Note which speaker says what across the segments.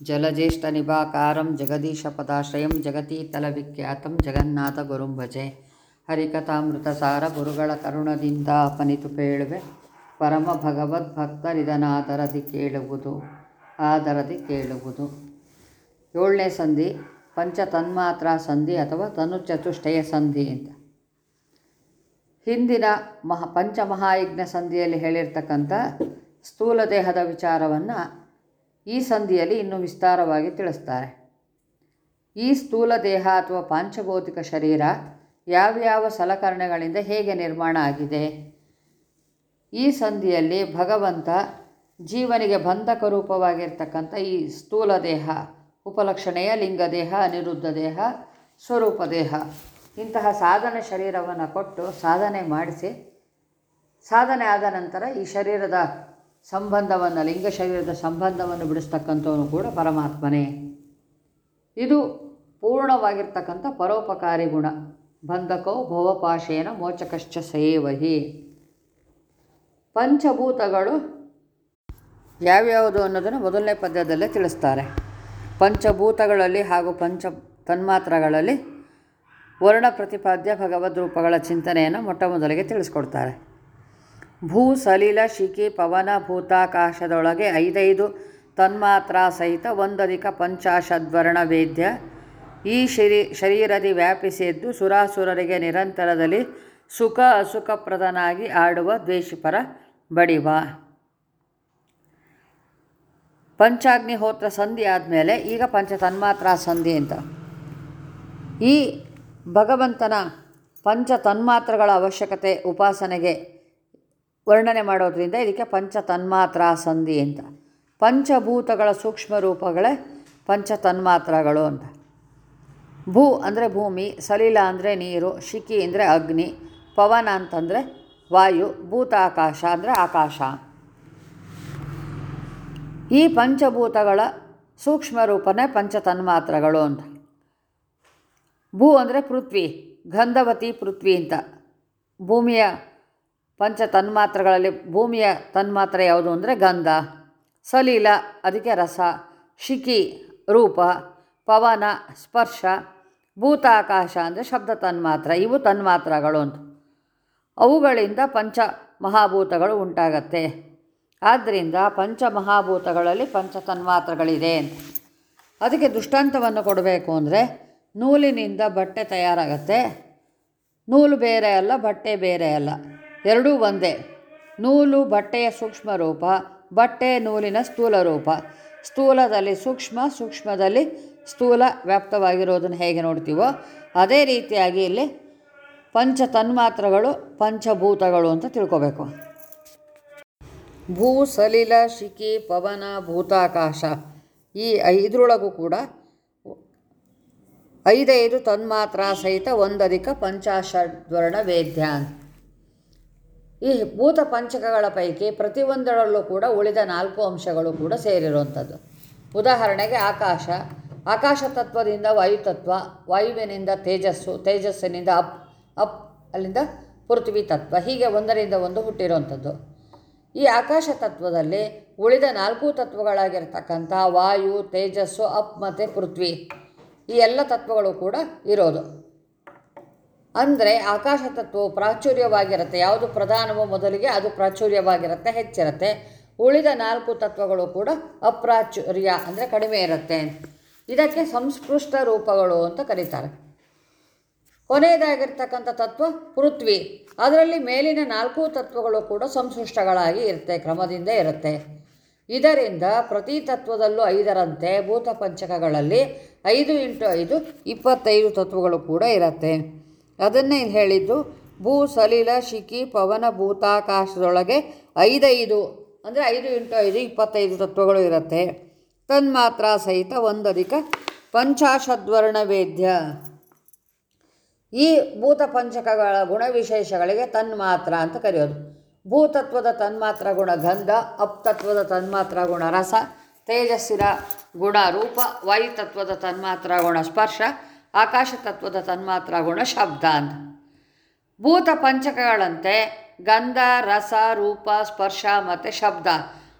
Speaker 1: ಜಲಜ್ಯೇಷ್ಠನಿಭಾಕಾರಂ ಜಗದೀಶಪದಾಶ್ರಯಂ ಜಗತೀತಲವಿಖ್ಯಾತಂ ಜಗನ್ನಾಥಗುರುಂ ಭಜೆ ಹರಿಕಥಾಮೃತಸಾರ ಗುರುಗಳ ಕರುಣದಿಂದ ಅಪನಿತು ಪೇಳುವೆ ಪರಮ ಭಗವದ್ಭಕ್ತರಿದನಾದರದಿ ಕೇಳುವುದು ಆದರದಿ ಕೇಳುವುದು ಏಳನೇ ಸಂಧಿ ಪಂಚ ತನ್ಮಾತ್ರ ಸಂಧಿ ಅಥವಾ ತನುಚತುಷ್ಟಯ ಸಂಧಿ ಅಂತ. ಹಿಂದಿನ ಮಹಾ ಪಂಚಮಹಾಯಜ್ಞ ಸಂಧಿಯಲ್ಲಿ ಹೇಳಿರ್ತಕ್ಕಂಥ ಸ್ಥೂಲ ದೇಹದ ವಿಚಾರವನ್ನು ಈ ಸಂಧಿಯಲ್ಲಿ ಇನ್ನೂ ವಿಸ್ತಾರವಾಗಿ ತಿಳಿಸ್ತಾರೆ. ಈ ಸ್ಥೂಲ ದೇಹ ಅಥವಾ ಪಾಂಚಭೌತಿಕ ಶರೀರ ಯಾವ್ಯಾವ ಸಲಕರಣೆಗಳಿಂದ ಹೇಗೆ ನಿರ್ಮಾಣ ಆಗಿದೆ? ಈ ಸಂಧಿಯಲ್ಲಿ ಭಗವಂತ ಜೀವನಿಗೆ ಬಂಧಕ ರೂಪವಾಗಿರ್ತಕ್ಕಂಥ ಈ ಸ್ಥೂಲ ದೇಹ, ಉಪಲಕ್ಷಣೆಯ ಲಿಂಗ ದೇಹ, ಅನಿರುದ್ಧ ದೇಹ, ಸ್ವರೂಪ ದೇಹ ಇಂತಹ ಸಾಧನೆ ಶರೀರವನ್ನು ಕೊಟ್ಟು ಸಾಧನೆ ಮಾಡಿಸಿ ಸಾಧನೆ ಆದ ನಂತರ ಈ ಶರೀರದ ಸಂಬಂಧವನ್ನು, ಲಿಂಗ ಶರೀರದ ಸಂಬಂಧವನ್ನು ಬಿಡಿಸ್ತಕ್ಕಂಥವನು ಕೂಡ ಪರಮಾತ್ಮನೇ. ಇದು ಪೂರ್ಣವಾಗಿರ್ತಕ್ಕಂಥ ಪರೋಪಕಾರಿ ಗುಣ. ಬಂಧಕೋ ಭವಪಾಶೇನ ಮೋಚಕಶ್ಚ ಸೇವಹಿ. ಪಂಚಭೂತಗಳು ಯಾವ್ಯಾವುದು ಅನ್ನೋದನ್ನು ಮೊದಲನೇ ಪದ್ಯದಲ್ಲೇ ತಿಳಿಸ್ತಾರೆ. ಪಂಚಭೂತಗಳಲ್ಲಿ ಹಾಗೂ ಪಂಚ ತನ್ಮಾತ್ರಗಳಲ್ಲಿ ವರ್ಣ ಪ್ರತಿಪಾದ್ಯ ಭಗವದ್ ರೂಪಗಳ ಚಿಂತನೆಯನ್ನು ಮೊಟ್ಟ ಮೊದಲಿಗೆ ತಿಳಿಸ್ಕೊಡ್ತಾರೆ. ಭೂ ಸಲೀಲ ಶಿಖಿ, ಪವನ, ಭೂತಾಕಾಶದೊಳಗೆ ಐದೈದು, ತನ್ಮಾತ್ರ ಸಹಿತ ಒಂದಧಿಕ ಪಂಚಾಶದ್ವರ್ಣ ವೇದ್ಯ. ಈ ಶರೀ, ಶರೀರದಿ ವ್ಯಾಪಿಸಿದ್ದು ಸುರಾಸುರರಿಗೆ ನಿರಂತರದಲ್ಲಿ ಸುಖ ಅಸುಖಪ್ರದನಾಗಿ ಆಡುವ ದ್ವೇಷಿಪರ ಬಡಿವ. ಪಂಚಾಗ್ನಿಹೋತ್ರ ಸಂಧಿ ಆದಮೇಲೆ ಈಗ ಪಂಚ ತನ್ಮಾತ್ರ ಸಂಧಿ ಅಂತ. ಈ ಭಗವಂತನ ಪಂಚ ತನ್ಮಾತ್ರಗಳ ಅವಶ್ಯಕತೆ ಉಪಾಸನೆಗೆ ವರ್ಣನೆ ಮಾಡೋದ್ರಿಂದ ಇದಕ್ಕೆ ಪಂಚ ತನ್ಮಾತ್ರ ಸಂಧಿ ಅಂತ. ಪಂಚಭೂತಗಳ ಸೂಕ್ಷ್ಮ ರೂಪಗಳೇ ಪಂಚ ತನ್ಮಾತ್ರಗಳು ಅಂತ. ಭೂ ಅಂದರೆ ಭೂಮಿ, ಸಲೀಲ ಅಂದರೆ ನೀರು, ಶಿಖಿ ಅಂದರೆ ಅಗ್ನಿ, ಪವನ ಅಂತಂದರೆ ವಾಯು ಭೂತ ಆಕಾಶ ಅಂದರೆ ಆಕಾಶ. ಈ ಪಂಚಭೂತಗಳ ಸೂಕ್ಷ್ಮ ರೂಪನೇ ಪಂಚ ತನ್ಮಾತ್ರಗಳು ಅಂತ. ಭೂ ಅಂದರೆ ಪೃಥ್ವಿ, ಗಂಧವತಿ ಪೃಥ್ವಿ ಅಂತ. ಭೂಮಿಯ ಪಂಚ ತನ್ಮಾತ್ರಗಳಲ್ಲಿ ಭೂಮಿಯ ತನ್ಮಾತ್ರೆ ಯಾವುದು ಅಂದರೆ ಗಂಧ, ಸಲೀಲ, ಅದಕ್ಕೆ ರಸ, ಶಿಖಿ, ರೂಪ, ಪವನ, ಸ್ಪರ್ಶ, ಭೂತಾಕಾಶ ಅಂದರೆ ಶಬ್ದ ತನ್ಮಾತ್ರ, ಇವು ತನ್ಮಾತ್ರಗಳು ಅಂತ. ಅವುಗಳಿಂದ ಪಂಚ ಮಹಾಭೂತಗಳು ಉಂಟಾಗತ್ತೆ. ಆದ್ದರಿಂದ ಪಂಚ ಮಹಾಭೂತಗಳಲ್ಲಿ ಪಂಚ ತನ್ಮಾತ್ರಗಳಿದೆ ಅಂತ. ಅದಕ್ಕೆ ದೃಷ್ಟಾಂತವನ್ನು ಕೊಡಬೇಕು ಅಂದರೆ ನೂಲಿನಿಂದ ಬಟ್ಟೆ ತಯಾರಾಗತ್ತೆ. ನೂಲು ಬೇರೆ ಅಲ್ಲ, ಬಟ್ಟೆ ಬೇರೆ ಅಲ್ಲ. ಎರಡೂ ಒಂದೇ. ನೂಲು ಬಟ್ಟೆಯ ಸೂಕ್ಷ್ಮ ರೂಪ, ಬಟ್ಟೆ ನೂಲಿನ ಸ್ಥೂಲ ರೂಪ. ಸ್ಥೂಲದಲ್ಲಿ ಸೂಕ್ಷ್ಮ, ಸೂಕ್ಷ್ಮದಲ್ಲಿ ಸ್ಥೂಲ ವ್ಯಾಪ್ತವಾಗಿರೋದನ್ನು ಹೇಗೆ ನೋಡ್ತೀವೋ ಅದೇ ರೀತಿಯಾಗಿ ಇಲ್ಲಿ ಪಂಚ ತನ್ಮಾತ್ರಗಳು ಪಂಚಭೂತಗಳು ಅಂತ ತಿಳ್ಕೋಬೇಕು. ಭೂ, ಸಲಿಲ, ಶಿಖಿ, ಪವನ, ಭೂತಾಕಾಶ ಈ ಐದರೊಳಗೂ ಕೂಡ ಐದೈದು ತನ್ಮಾತ್ರ ಸಹಿತ ಒಂದಧಿಕ ಪಂಚಾಶದ್ವರ್ಣ ವೇದ್ಯ. ಈ ಭೂತ ಪಂಚಕಗಳ ಪೈಕಿ ಪ್ರತಿಯೊಂದರಲ್ಲೂ ಕೂಡ ಉಳಿದ ನಾಲ್ಕು ಅಂಶಗಳು ಕೂಡ ಸೇರಿರುವಂಥದ್ದು. ಉದಾಹರಣೆಗೆ ಆಕಾಶ. ಆಕಾಶ ತತ್ವದಿಂದ ವಾಯುತತ್ವ ವಾಯುವಿನಿಂದ ತೇಜಸ್ಸು, ತೇಜಸ್ಸಿನಿಂದ ಅಪ್ ಅಪ್, ಅಲ್ಲಿಂದ ಪೃಥ್ವಿ ತತ್ವ, ಹೀಗೆ ಒಂದರಿಂದ ಒಂದು ಹುಟ್ಟಿರುವಂಥದ್ದು. ಈ ಆಕಾಶ ತತ್ವದಲ್ಲಿ ಉಳಿದ ನಾಲ್ಕು ತತ್ವಗಳಾಗಿರ್ತಕ್ಕಂಥ ವಾಯು, ತೇಜಸ್ಸು, ಅಪ್ ಮತ್ತು ಪೃಥ್ವಿ ಈ ಎಲ್ಲ ತತ್ವಗಳು ಕೂಡ ಇರೋದು. ಅಂದರೆ ಆಕಾಶ ತತ್ವವು ಪ್ರಾಚುರ್ಯವಾಗಿರುತ್ತೆ. ಯಾವುದು ಪ್ರಧಾನವೋ ಮೊದಲಿಗೆ ಅದು ಪ್ರಾಚುರ್ಯವಾಗಿರುತ್ತೆ, ಹೆಚ್ಚಿರುತ್ತೆ. ಉಳಿದ ನಾಲ್ಕು ತತ್ವಗಳು ಕೂಡ ಅಪ್ರಾಚುರ್ಯ ಅಂದರೆ ಕಡಿಮೆ ಇರುತ್ತೆ. ಇದಕ್ಕೆ ಸಂಸ್ಪೃಷ್ಟ ರೂಪಗಳು ಅಂತ ಕರೀತಾರೆ. ಕೊನೆಯದಾಗಿರ್ತಕ್ಕಂಥ ತತ್ವ ಪೃಥ್ವಿ. ಅದರಲ್ಲಿ ಮೇಲಿನ ನಾಲ್ಕು ತತ್ವಗಳು ಕೂಡ ಸಂಸೃಷ್ಟಗಳಾಗಿ ಇರುತ್ತೆ, ಕ್ರಮದಿಂದ ಇರುತ್ತೆ. ಇದರಿಂದ ಪ್ರತಿ ತತ್ವದಲ್ಲೂ ಐದರಂತೆ ಭೂತ ಪಂಚಕಗಳಲ್ಲಿ ಐದು ಇಂಟು ಐದು ಇಪ್ಪತ್ತೈದು ತತ್ವಗಳು ಕೂಡ ಇರುತ್ತೆ. ಅದನ್ನೇ ಹೇಳಿದ್ದು, ಭೂ ಸಲಿಲ ಶಿಖಿ ಪವನ ಭೂತಾಕಾಶದೊಳಗೆ ಐದೈದು, ಅಂದರೆ ಐದು ಇಂಟು ಐದು ಇಪ್ಪತ್ತೈದು ತತ್ವಗಳು ಇರುತ್ತೆ. ತನ್ಮಾತ್ರ ಸಹಿತ ಒಂದಧಿಕ ಪಂಚಾಶದ್ವರ್ಣ ವೇದ್ಯ ಈ ಭೂತ ಪಂಚಕಗಳ ಗುಣವಿಶೇಷಗಳಿಗೆ ತನ್ಮಾತ್ರ ಅಂತ ಕರೆಯೋದು. ಭೂತತ್ವದ ತನ್ಮಾತ್ರ ಗುಣ ಗಂಧ, ಅಪ್ತತ್ವದ ತನ್ಮಾತ್ರ ಗುಣ ರಸ, ತೇಜಸ್ಸಿನ ಗುಣ ರೂಪ ವಾಯುತತ್ವದ ತನ್ಮಾತ್ರ ಗುಣ ಸ್ಪರ್ಶ ಆಕಾಶ ತತ್ವದ ತನ್ಮಾತ್ರ ಗುಣ ಶಬ್ದ ಅಂತ ಭೂತ ಪಂಚಕಗಳಂತೆ ಗಂಧ, ರಸ, ರೂಪ, ಸ್ಪರ್ಶ ಮತ್ತು ಶಬ್ದ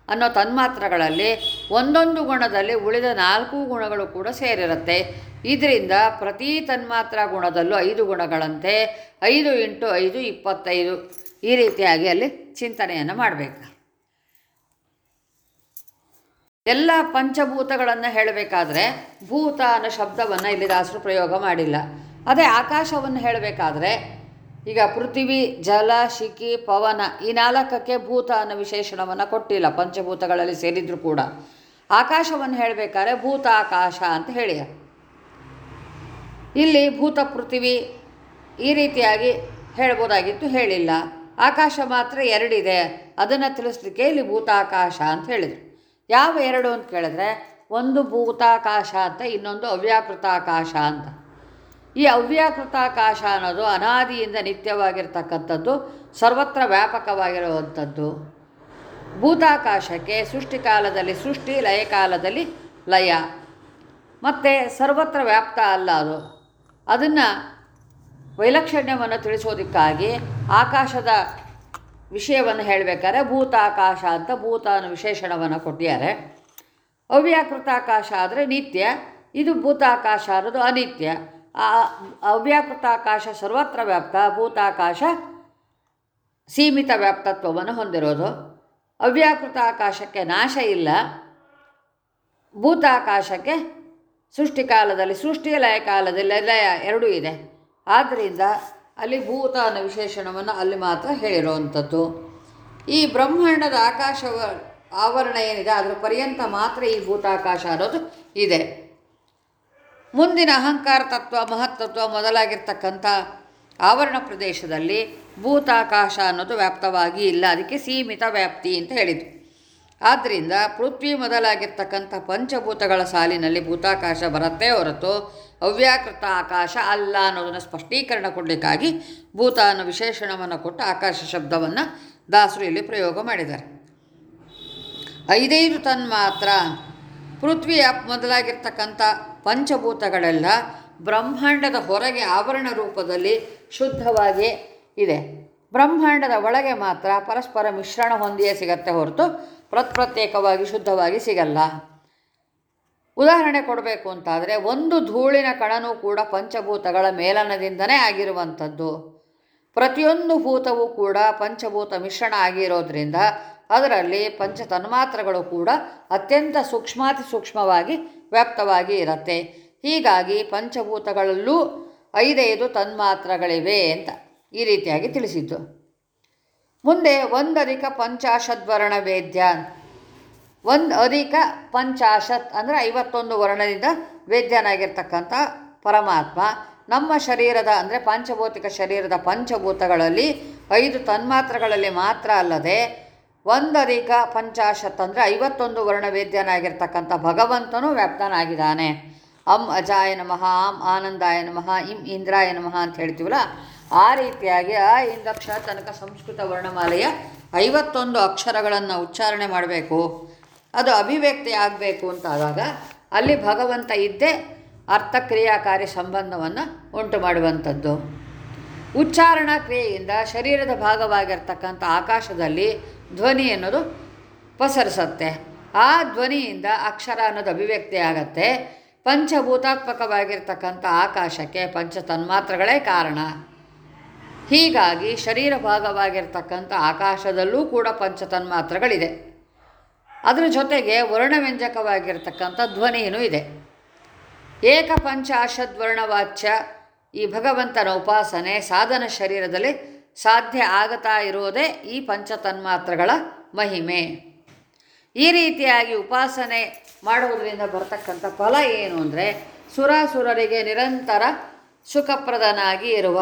Speaker 1: ಅನ್ನೋ ತನ್ಮಾತ್ರಗಳಲ್ಲಿ ಒಂದೊಂದು ಗುಣದಲ್ಲಿ ಉಳಿದ ನಾಲ್ಕು ಗುಣಗಳು ಕೂಡ ಸೇರಿರುತ್ತೆ. ಇದರಿಂದ ಪ್ರತಿ ತನ್ಮಾತ್ರ ಗುಣದಲ್ಲೂ ಐದು ಗುಣಗಳಂತೆ ಐದು ಇಂಟು ಐದು ಇಪ್ಪತ್ತೈದು ಈ ರೀತಿಯಾಗಿ ಅಲ್ಲಿ ಚಿಂತನೆಯನ್ನು ಮಾಡಬೇಕು. ಎಲ್ಲ ಪಂಚಭೂತಗಳನ್ನು ಹೇಳಬೇಕಾದ್ರೆ ಭೂತ ಅನ್ನೋ ಶಬ್ದವನ್ನು ಇಲ್ಲಿ ದಾಸರು ಪ್ರಯೋಗ ಮಾಡಿಲ್ಲ. ಅದೇ ಆಕಾಶವನ್ನು ಹೇಳಬೇಕಾದ್ರೆ ಈಗ ಪೃಥ್ವಿ, ಜಲ, ಶಿಖಿ, ಪವನ ಈ ನಾಲ್ಕಕ್ಕೆ ಭೂತ ಅನ್ನೋ ವಿಶೇಷಣವನ್ನು ಕೊಟ್ಟಿಲ್ಲ, ಪಂಚಭೂತಗಳಲ್ಲಿ ಸೇರಿದ್ರು ಕೂಡ. ಆಕಾಶವನ್ನು ಹೇಳಬೇಕಾದ್ರೆ ಭೂತ ಆಕಾಶ ಅಂತ ಹೇಳಿ. ಇಲ್ಲಿ ಭೂತ, ಪೃಥ್ವಿ ಈ ರೀತಿಯಾಗಿ ಹೇಳ್ಬೋದಾಗಿತ್ತು, ಹೇಳಿಲ್ಲ. ಆಕಾಶ ಮಾತ್ರ ಎರಡಿದೆ. ಅದನ್ನು ತಿಳಿಸ್ಲಿಕ್ಕೆ ಇಲ್ಲಿ ಭೂತಾಕಾಶ ಅಂತ ಹೇಳಿದರು. ಯಾವ ಎರಡು ಅಂತ ಕೇಳಿದ್ರೆ ಒಂದು ಭೂತಾಕಾಶ ಅಂತ, ಇನ್ನೊಂದು ಅವ್ಯಾಕೃತಾಕಾಶ ಅಂತ. ಈ ಅವ್ಯಾಕೃತಾಕಾಶ ಅನ್ನೋದು ಅನಾದಿಯಿಂದ ನಿತ್ಯವಾಗಿರ್ತಕ್ಕಂಥದ್ದು, ಸರ್ವತ್ರ ವ್ಯಾಪಕವಾಗಿರುವಂಥದ್ದು. ಭೂತಾಕಾಶಕ್ಕೆ ಸೃಷ್ಟಿಕಾಲದಲ್ಲಿ ಸೃಷ್ಟಿ, ಲಯಕಾಲದಲ್ಲಿ ಲಯ. ಮತ್ತು ಸರ್ವತ್ರ ವ್ಯಾಪ್ತ ಅಲ್ಲ ಅದು. ಅದನ್ನು ವೈಲಕ್ಷಣ್ಯವನ್ನು ತಿಳಿಸೋದಕ್ಕಾಗಿ ಆಕಾಶದ ವಿಷಯವನ್ನು ಹೇಳಬೇಕಾದ್ರೆ ಭೂತಾಕಾಶ ಅಂತ ಭೂತ ಅನ್ನೋ ವಿಶೇಷಣವನ್ನು ಕೊಟ್ಟಿದ್ದಾರೆ. ಅವ್ಯಾಕೃತಾಕಾಶ ಆದರೆ ನಿತ್ಯ. ಇದು ಭೂತಾಕಾಶ ಅನ್ನೋದು ಅನಿತ್ಯ. ಆ ಅವ್ಯಾಕೃತಾಕಾಶ ಸರ್ವತ್ರ ವ್ಯಾಪ್ತ, ಭೂತಾಕಾಶ ಸೀಮಿತ ವ್ಯಾಪ್ತತ್ವವನ್ನು ಹೊಂದಿರೋದು. ಅವ್ಯಾಕೃತ ಆಕಾಶಕ್ಕೆ ನಾಶ ಇಲ್ಲ. ಭೂತಾಕಾಶಕ್ಕೆ ಸೃಷ್ಟಿಕಾಲದಲ್ಲಿ ಸೃಷ್ಟಿಯ ಲಯ ಕಾಲದಲ್ಲಿ ಲಯ ಎರಡೂ ಇದೆ. ಆದ್ದರಿಂದ ಅಲ್ಲಿ ಭೂತ ಅನ್ನೋ ವಿಶೇಷಣವನ್ನು ಅಲ್ಲಿ ಮಾತ್ರ ಹೇಳಿರುವಂಥದ್ದು ಈ ಬ್ರಹ್ಮಾಂಡದ ಆಕಾಶವ ಆವರಣ ಏನಿದೆ, ಅದರ ಪರ್ಯಂತ ಮಾತ್ರ ಈ ಭೂತಾಕಾಶ ಅನ್ನೋದು ಇದೆ. ಮುಂದಿನ ಅಹಂಕಾರ ತತ್ವ ಮಹತ್ತತ್ವ ಮೊದಲಾಗಿರ್ತಕ್ಕಂಥ ಆವರಣ ಪ್ರದೇಶದಲ್ಲಿ ಭೂತಾಕಾಶ ಅನ್ನೋದು ವ್ಯಾಪ್ತವಾಗಿ ಇಲ್ಲ. ಅದಕ್ಕೆ ಸೀಮಿತ ವ್ಯಾಪ್ತಿ ಅಂತ ಹೇಳಿದರು. ಆದ್ದರಿಂದ ಪೃಥ್ವಿ ಮೊದಲಾಗಿರ್ತಕ್ಕಂಥ ಪಂಚಭೂತಗಳ ಸಾಲಿನಲ್ಲಿ ಭೂತಾಕಾಶ ಬರುತ್ತೆ ಹೊರತು ಅವ್ಯಾಕೃತ ಆಕಾಶ ಅಲ್ಲ ಅನ್ನೋದನ್ನು ಸ್ಪಷ್ಟೀಕರಣ ಕೊಡಲಿಕ್ಕಾಗಿ ಭೂತ ಅನ್ನೋ ವಿಶೇಷಣವನ್ನು ಕೊಟ್ಟು ಆಕಾಶ ಶಬ್ದವನ್ನು ದಾಸರು ಇಲ್ಲಿ ಪ್ರಯೋಗ ಮಾಡಿದ್ದಾರೆ. ಐದೈದು ತನ್ಮಾತ್ರ ಪೃಥ್ವಿಯ ಮೊದಲಾಗಿರ್ತಕ್ಕಂಥ ಪಂಚಭೂತಗಳೆಲ್ಲ ಬ್ರಹ್ಮಾಂಡದ ಹೊರಗೆ ಆವರಣ ರೂಪದಲ್ಲಿ ಶುದ್ಧವಾಗಿ ಇದೆ. ಬ್ರಹ್ಮಾಂಡದ ಒಳಗೆ ಮಾತ್ರ ಪರಸ್ಪರ ಮಿಶ್ರಣ ಹೊಂದಿಯೇ ಸಿಗತ್ತೆ ಹೊರತು ಪ್ರತ್ಯೇಕವಾಗಿ ಶುದ್ಧವಾಗಿ ಸಿಗಲ್ಲ. ಉದಾಹರಣೆ ಕೊಡಬೇಕು ಅಂತಾದರೆ, ಒಂದು ಧೂಳಿನ ಕಣನೂ ಕೂಡ ಪಂಚಭೂತಗಳ ಮೇಲನದಿಂದನೇ ಆಗಿರುವಂಥದ್ದು. ಪ್ರತಿಯೊಂದು ಭೂತವೂ ಕೂಡ ಪಂಚಭೂತ ಮಿಶ್ರಣ ಆಗಿರೋದ್ರಿಂದ ಅದರಲ್ಲಿ ಪಂಚ ತನ್ಮಾತ್ರಗಳು ಕೂಡ ಅತ್ಯಂತ ಸೂಕ್ಷ್ಮಾತಿ ಸೂಕ್ಷ್ಮವಾಗಿ ವ್ಯಾಪ್ತವಾಗಿ ಇರುತ್ತೆ. ಹೀಗಾಗಿ ಪಂಚಭೂತಗಳಲ್ಲೂ ಐದೈದು ತನ್ಮಾತ್ರಗಳಿವೆ ಅಂತ ಈ ರೀತಿಯಾಗಿ ತಿಳಿಸಿದ್ದು. ಮುಂದೆ ಒಂದಧಿಕ ಪಂಚಾಶದ್ವರ್ಣ ವೇದ್ಯ. ಒಂದು ಅಧಿಕ ಪಂಚಾಶತ್ ಅಂದರೆ ಐವತ್ತೊಂದು ವರ್ಣದಿಂದ ವೇದ್ಯನಾಗಿರ್ತಕ್ಕಂಥ ಪರಮಾತ್ಮ ನಮ್ಮ ಶರೀರದ ಅಂದರೆ ಪಂಚಭೌತಿಕ ಶರೀರದ ಪಂಚಭೂತಗಳಲ್ಲಿ ಐದು ತನ್ಮಾತ್ರಗಳಲ್ಲಿ ಮಾತ್ರ ಅಲ್ಲದೆ ಒಂದಧಿಕ ಪಂಚಾಶತ್ ಅಂದರೆ ಐವತ್ತೊಂದು ವರ್ಣವೇದ್ಯನಾಗಿರ್ತಕ್ಕಂಥ ಭಗವಂತನೂ ವ್ಯಾಪ್ತನಾಗಿದ್ದಾನೆ. ಅಂ ಅಜಾಯ ನಮಃ ಆಂ ಆನಂದಾಯ ನಮಃ, ಇಂ ಇಂದ್ರಾಯ ನಮಃ ಅಂತ ಹೇಳ್ತೀವಲ್ಲ ಆ ರೀತಿಯಾಗಿ ಆ ಇಂದಕ್ಷರ ತನಕ ಸಂಸ್ಕೃತ ವರ್ಣಮಾಲೆಯ ಐವತ್ತೊಂದು ಅಕ್ಷರಗಳನ್ನು ಉಚ್ಚಾರಣೆ ಮಾಡಬೇಕು. ಅದು ಅಭಿವ್ಯಕ್ತಿ ಆಗಬೇಕು ಅಂತಾದಾಗ ಅಲ್ಲಿ ಭಗವಂತ ಇದ್ದೇ ಅರ್ಥಕ್ರಿಯಾಕಾರಿ ಸಂಬಂಧವನ್ನು ಉಂಟು ಮಾಡುವಂಥದ್ದು. ಉಚ್ಚಾರಣಾ ಕ್ರಿಯೆಯಿಂದ ಶರೀರದ ಭಾಗವಾಗಿರ್ತಕ್ಕಂಥ ಆಕಾಶದಲ್ಲಿ ಧ್ವನಿ ಅನ್ನೋದು ಪಸರಿಸತ್ತೆ. ಆ ಧ್ವನಿಯಿಂದ ಅಕ್ಷರ ಅನ್ನೋದು ಅಭಿವ್ಯಕ್ತಿ ಆಗತ್ತೆ. ಪಂಚಭೂತಾತ್ಮಕವಾಗಿರ್ತಕ್ಕಂಥ ಆಕಾಶಕ್ಕೆ ಪಂಚ ತನ್ಮಾತ್ರಗಳೇ ಕಾರಣ. ಹೀಗಾಗಿ ಶರೀರ ಭಾಗವಾಗಿರ್ತಕ್ಕಂಥ ಆಕಾಶದಲ್ಲೂ ಕೂಡ ಪಂಚತನ್ಮಾತ್ರಗಳಿದೆ. ಅದರ ಜೊತೆಗೆ ವರ್ಣವ್ಯಂಜಕವಾಗಿರ್ತಕ್ಕಂಥ ಧ್ವನಿಯೂ ಇದೆ. ಏಕ ಏಕಪಂಚಾಶದ್ವರ್ಣವಾಚ್ಯ ಈ ಭಗವಂತನ ಉಪಾಸನೆ ಸಾಧನ ಶರೀರದಲ್ಲಿ ಸಾಧ್ಯ ಆಗತಾ ಇರೋದೇ ಈ ಪಂಚತನ್ಮಾತ್ರಗಳ ಮಹಿಮೆ. ಈ ರೀತಿಯಾಗಿ ಉಪಾಸನೆ ಮಾಡುವುದರಿಂದ ಬರ್ತಕ್ಕಂಥ ಫಲ ಏನು ಅಂದರೆ ಸುರಾಸುರರಿಗೆ ನಿರಂತರ ಸುಖಪ್ರದನಾಗಿ ಇರುವ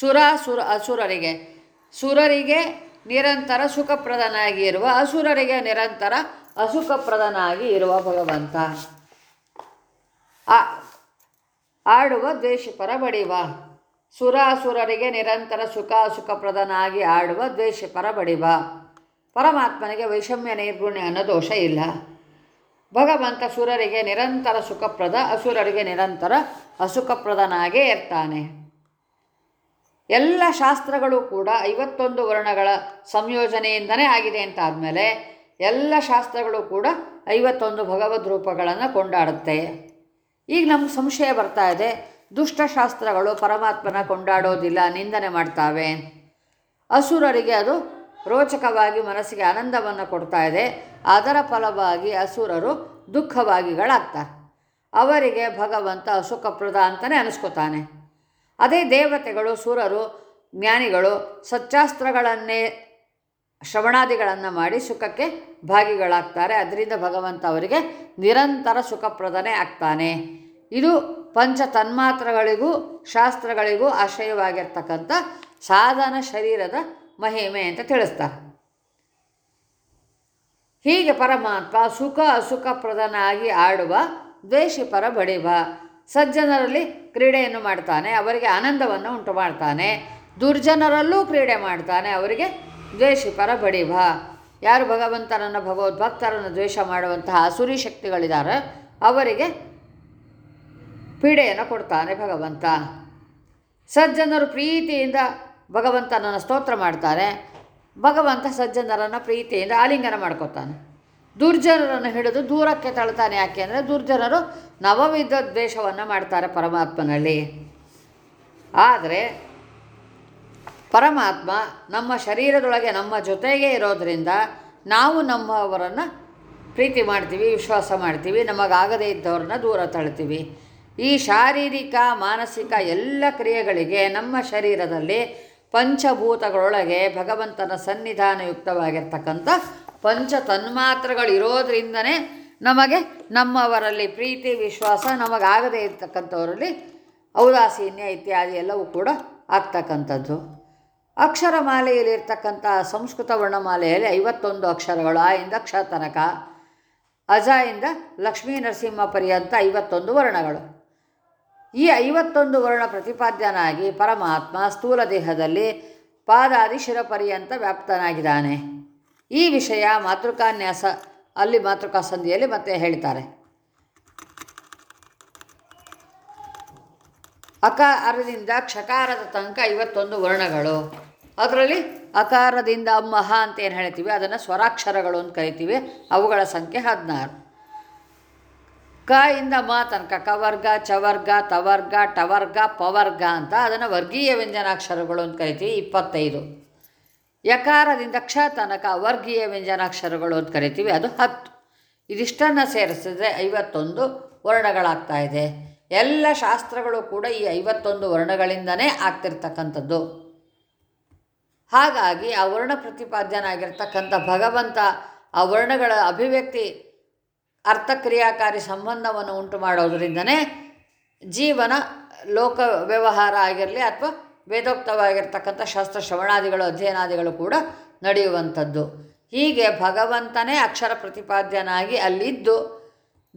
Speaker 1: ಸುರಾಸುರ ಅಸುರರಿಗೆ. ಸುರರಿಗೆ ನಿರಂತರ ಸುಖಪ್ರದನಾಗಿ ಇರುವ, ಅಸುರರಿಗೆ ನಿರಂತರ ಅಸುಖಪ್ರದನಾಗಿ ಇರುವ ಭಗವಂತ. ಆಡುವ ದ್ವೇಷಪರ ಬಡಿವ. ಸುರಾಸುರರಿಗೆ ನಿರಂತರ ಸುಖ ಸುಖಪ್ರದನಾಗಿ ಆಡುವ ದ್ವೇಷಪರ ಬಡಿವ. ಪರಮಾತ್ಮನಿಗೆ ವೈಷಮ್ಯ, ನೈರ್ಗುಣ್ಯ ಅನ್ನೋ ದೋಷ ಇಲ್ಲ. ಭಗವಂತ ಸುರರಿಗೆ ನಿರಂತರ ಸುಖಪ್ರದ, ಅಸುರರಿಗೆ ನಿರಂತರ ಅಸುಖಪ್ರದನಾಗೇ ಇರ್ತಾನೆ. ಎಲ್ಲ ಶಾಸ್ತ್ರಗಳು ಕೂಡ ಐವತ್ತೊಂದು ವರ್ಣಗಳ ಸಂಯೋಜನೆಯಿಂದನೇ ಆಗಿದೆ ಅಂತ ಆದಮೇಲೆ ಎಲ್ಲ ಶಾಸ್ತ್ರಗಳು ಕೂಡ ಐವತ್ತೊಂದು ಭಗವದ್ ರೂಪಗಳನ್ನು ಕೊಂಡಾಡುತ್ತೆ. ಈಗ ನಮ್ಗೆ ಸಂಶಯ ಬರ್ತಾ ಇದೆ ದುಷ್ಟಶಾಸ್ತ್ರಗಳು ಪರಮಾತ್ಮನ ಕೊಂಡಾಡೋದಿಲ್ಲ, ನಿಂದನೆ ಮಾಡ್ತಾವೆ. ಅಸುರರಿಗೆ ಅದು ರೋಚಕವಾಗಿ ಮನಸ್ಸಿಗೆ ಆನಂದವನ್ನು ಕೊಡ್ತಾ ಇದೆ, ಅದರ ಫಲವಾಗಿ ಅಸುರರು ದುಃಖವಾಗಿಗಳಾಗ್ತಾರೆ. ಅವರಿಗೆ ಭಗವಂತ ಸುಖಪ್ರದ ಅಂತಲೇ ಅನಿಸ್ಕೋತಾನೆ. ಅದೇ ದೇವತೆಗಳು, ಸುರರು, ಜ್ಞಾನಿಗಳು ಸಚ್ಚಾಸ್ತ್ರಗಳನ್ನೇ, ಶ್ರವಣಾದಿಗಳನ್ನು ಮಾಡಿ ಸುಖಕ್ಕೆ ಭಾಗಿಗಳಾಗ್ತಾರೆ. ಅದರಿಂದ ಭಗವಂತ ಅವರಿಗೆ ನಿರಂತರ ಸುಖಪ್ರದನೆ ಆಗ್ತಾನೆ. ಇದು ಪಂಚ ತನ್ಮಾತ್ರಗಳಿಗೂ, ಶಾಸ್ತ್ರಗಳಿಗೂ ಆಶ್ರಯವಾಗಿರ್ತಕ್ಕಂಥ ಸಾಧನ ಶರೀರದ ಮಹಿಮೆ ಅಂತ ತಿಳಿಸ್ತಾರೆ ಹೀಗೆ ಪರಮಾತ್ಮ ಸುಖ ಅಸುಖಪ್ರದನಾಗಿ ಆಡುವ ದ್ವೇಷಿ ಪರ ಬಡಿವ. ಸಜ್ಜನರಲ್ಲಿ ಕ್ರೀಡೆಯನ್ನು ಮಾಡ್ತಾನೆ, ಅವರಿಗೆ ಆನಂದವನ್ನು ಉಂಟು ಮಾಡ್ತಾನೆ. ದುರ್ಜನರಲ್ಲೂ ಕ್ರೀಡೆ ಮಾಡ್ತಾನೆ, ಅವರಿಗೆ ದ್ವೇಷಿ ಪರ ಬಡಿಭ ಯಾರು ಭಗವಂತನನ್ನು, ಭಗವದ್ಭಕ್ತರನ್ನು ದ್ವೇಷ ಮಾಡುವಂತಹ ಅಸುರಿ ಶಕ್ತಿಗಳಿದ್ದಾರೆ ಅವರಿಗೆ ಪೀಡೆಯನ್ನು ಕೊಡ್ತಾನೆ ಭಗವಂತ. ಸಜ್ಜನರು ಪ್ರೀತಿಯಿಂದ ಭಗವಂತನನ್ನು ಸ್ತೋತ್ರ ಮಾಡ್ತಾರೆ. ಭಗವಂತ ಸಜ್ಜನರನ್ನು ಪ್ರೀತಿಯಿಂದ ಆಲಿಂಗನ ಮಾಡ್ಕೊತಾನೆ. ದುರ್ಜನರನ್ನು ಹಿಡಿದು ದೂರಕ್ಕೆ ತಳ್ತಾನೆ ಯಾಕೆ ಅಂದರೆ ದುರ್ಜನರು ನವವಿಧ ದ್ವೇಷವನ್ನು ಮಾಡ್ತಾರೆ ಪರಮಾತ್ಮನಲ್ಲಿ. ಆದರೆ ಪರಮಾತ್ಮ ನಮ್ಮ ಶರೀರದೊಳಗೆ ನಮ್ಮ ಜೊತೆಗೆ ಇರೋದರಿಂದ ನಾವು ನಮ್ಮವರನ್ನು ಪ್ರೀತಿ ಮಾಡ್ತೀವಿ, ವಿಶ್ವಾಸ ಮಾಡ್ತೀವಿ, ನಮಗಾಗದೇ ಇದ್ದವ್ರನ್ನ ದೂರ ತಳ್ತೀವಿ. ಈ ಶಾರೀರಿಕ, ಮಾನಸಿಕ ಎಲ್ಲ ಕ್ರಿಯೆಗಳಿಗೆ ನಮ್ಮ ಶರೀರದಲ್ಲಿ ಪಂಚಭೂತಗಳೊಳಗೆ ಭಗವಂತನ ಸನ್ನಿಧಾನಯುಕ್ತವಾಗಿರ್ತಕ್ಕಂಥ ಪಂಚ ತನ್ಮಾತ್ರಗಳಿರೋದ್ರಿಂದನೇ ನಮಗೆ ನಮ್ಮವರಲ್ಲಿ ಪ್ರೀತಿ, ವಿಶ್ವಾಸ ನಮಗಾಗದೇ ಇರ್ತಕ್ಕಂಥವರಲ್ಲಿ ಔದಾಸೀನ್ಯ ಇತ್ಯಾದಿ ಎಲ್ಲವೂ ಕೂಡ ಆಗ್ತಕ್ಕಂಥದ್ದು. ಅಕ್ಷರಮಾಲೆಯಲ್ಲಿ ಇರ್ತಕ್ಕಂಥ ಸಂಸ್ಕೃತ ವರ್ಣಮಾಲೆಯಲ್ಲಿ ಐವತ್ತೊಂದು ಅಕ್ಷರಗಳು, ಆ ಇಂದ ಕ್ಷ ಅಜ ಲಕ್ಷ್ಮೀ ನರಸಿಂಹ ಪರ್ಯಂತ ಐವತ್ತೊಂದು ವರ್ಣಗಳು. ಈ ಐವತ್ತೊಂದು ವರ್ಣ ಪ್ರತಿಪಾದ್ಯನಾಗಿ ಪರಮಾತ್ಮ ಸ್ಥೂಲ ದೇಹದಲ್ಲಿ ಪಾದಾದಿ ಶಿರಪರ್ಯಂತ ವ್ಯಾಪ್ತನಾಗಿದ್ದಾನೆ. ಈ ವಿಷಯ ಮಾತೃಕಾನ್ಯಾಸ, ಅಲ್ಲಿ ಮಾತೃಕಾ ಸಂಧಿಯಲ್ಲಿ ಮತ್ತೆ ಹೇಳ್ತಾರೆ. ಅಕಾರದಿಂದ ಕ್ಷಕಾರದ ತನಕ ಐವತ್ತೊಂದು ವರ್ಣಗಳು. ಅದರಲ್ಲಿ ಅಕಾರದಿಂದ ಮಹ ಅಂತ ಏನು ಹೇಳ್ತೀವಿ? ಅದನ್ನು ಸ್ವರಾಕ್ಷರಗಳು ಅಂತ ಕರಿತೀವಿ. ಅವುಗಳ ಸಂಖ್ಯೆ ಹದಿನಾರು. ಕ ಇಂದ ಮ ತನಕ ಕವರ್ಗ, ಚವರ್ಗ, ತವರ್ಗ, ಟವರ್ಗ, ಪವರ್ಗ ಅಂತ ಅದನ್ನು ವರ್ಗೀಯ ವ್ಯಂಜನಾಕ್ಷರಗಳು ಅಂತ ಕರಿತೀವಿ. ಇಪ್ಪತ್ತೈದು. ಯಕಾರದಿಂದ ಕ್ಷ ತನಕ ವರ್ಗೀಯ ವ್ಯಂಜನಾಕ್ಷರಗಳು ಅಂತ ಕರಿತೀವಿ, ಅದು ಹತ್ತು. ಇದಿಷ್ಟನ್ನು ಸೇರಿಸಿದ್ರೆ ಐವತ್ತೊಂದು ವರ್ಣಗಳಾಗ್ತಾ ಇದೆ. ಎಲ್ಲ ಶಾಸ್ತ್ರಗಳು ಕೂಡ ಈ ಐವತ್ತೊಂದು ವರ್ಣಗಳಿಂದನೇ ಆಗ್ತಿರ್ತಕ್ಕಂಥದ್ದು. ಹಾಗಾಗಿ ಆ ವರ್ಣ ಪ್ರತಿಪಾದ್ಯನಾಗಿರ್ತಕ್ಕಂಥ ಭಗವಂತ ಆ ವರ್ಣಗಳ ಅಭಿವ್ಯಕ್ತಿ ಅರ್ಥಕ್ರಿಯಾಕಾರಿ ಸಂಬಂಧವನ್ನು ಉಂಟು ಮಾಡೋದರಿಂದನೇ ಜೀವನ ಲೋಕ ವ್ಯವಹಾರ ಆಗಿರಲಿ ಅಥವಾ ವೇದೋಕ್ತವಾಗಿರ್ತಕ್ಕಂಥ ಶಾಸ್ತ್ರ ಶ್ರವಣಾದಿಗಳು, ಅಧ್ಯಯನಾದಿಗಳು ಕೂಡ ನಡೆಯುವಂಥದ್ದು. ಹೀಗೆ ಭಗವಂತನೇ ಅಕ್ಷರ ಪ್ರತಿಪಾದ್ಯನಾಗಿ ಅಲ್ಲಿದ್ದು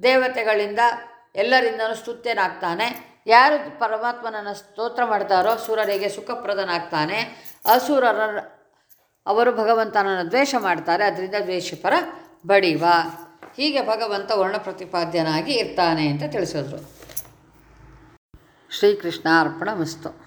Speaker 1: ದೇವತೆಗಳಿಂದ ಎಲ್ಲರಿಂದನೂ ಸ್ತುತ್ಯನಾಗ್ತಾನೆ. ಯಾರು ಪರಮಾತ್ಮನನ್ನು ಸ್ತೋತ್ರ ಮಾಡ್ತಾರೋ ಸುರರಿಗೆ ಸುಖಪ್ರದನಾಗ್ತಾನೆ. ಅಸುರರ ಅವರು ಭಗವಂತನನ್ನು ದ್ವೇಷ ಮಾಡ್ತಾರೆ, ಅದರಿಂದ ದ್ವೇಷಪರ ಬಡಿವ. ಹೀಗೆ ಭಗವಂತ ವರ್ಣ ಪ್ರತಿಪಾದ್ಯನಾಗಿ ಇರ್ತಾನೆ ಅಂತ ತಿಳಿಸಿದ್ರು. ಶ್ರೀಕೃಷ್ಣ ಅರ್ಪಣ ಮಸ್ತು